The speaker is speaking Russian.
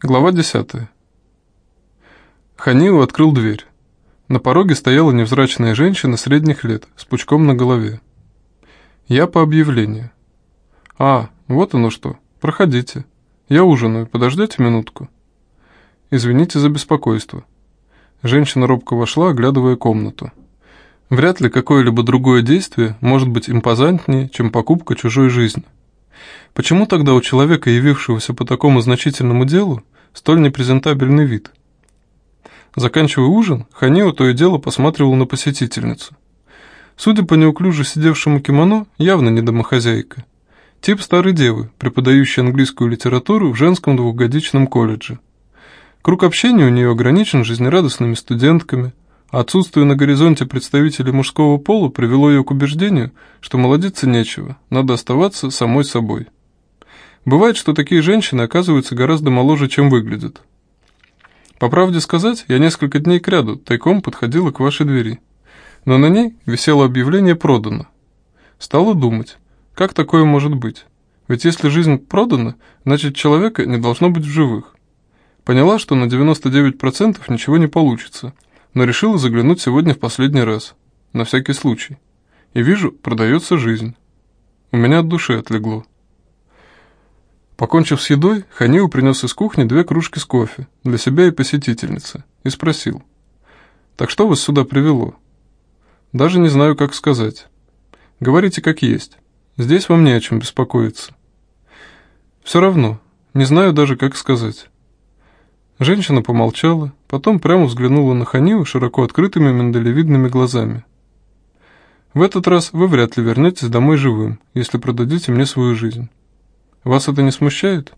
Глава 10. Ханиу открыл дверь. На пороге стояла невзрачная женщина средних лет, с пучком на голове. Я по объявлению. «А, вот оно что. Проходите. Я ужинаю. Подождете минутку?» «Извините за беспокойство». Женщина робко вошла, оглядывая комнату. Вряд ли какое-либо другое действие может быть импозантнее, чем покупка чужой жизни. Почему тогда у человека, явившегося по такому значительному делу, столь непрезентабельный вид? Заканчивая ужин, Ханио то и дело посматривал на посетительницу. Судя по неуклюже сидевшему кимоно, явно не домохозяйка. Тип старой девы, преподающей английскую литературу в женском двухгодичном колледже. Круг общения у нее ограничен жизнерадостными студентками – Отсутствие на горизонте представителей мужского пола привело ее к убеждению, что молодиться нечего, надо оставаться самой собой. Бывает, что такие женщины оказываются гораздо моложе, чем выглядят. По правде сказать, я несколько дней кряду тайком подходила к вашей двери. Но на ней висело объявление «продано». Стала думать, как такое может быть? Ведь если жизнь продана, значит человека не должно быть в живых. Поняла, что на 99% ничего не получится – но решила заглянуть сегодня в последний раз, на всякий случай. И вижу, продается жизнь. У меня от души отлегло. Покончив с едой, Ханиу принес из кухни две кружки с кофе для себя и посетительницы и спросил. «Так что вас сюда привело?» «Даже не знаю, как сказать. Говорите, как есть. Здесь вам не о чем беспокоиться». «Все равно, не знаю даже, как сказать». Женщина помолчала, потом прямо взглянула на Ханию широко открытыми миндалевидными глазами. «В этот раз вы вряд ли вернетесь домой живым, если продадите мне свою жизнь. Вас это не смущает?»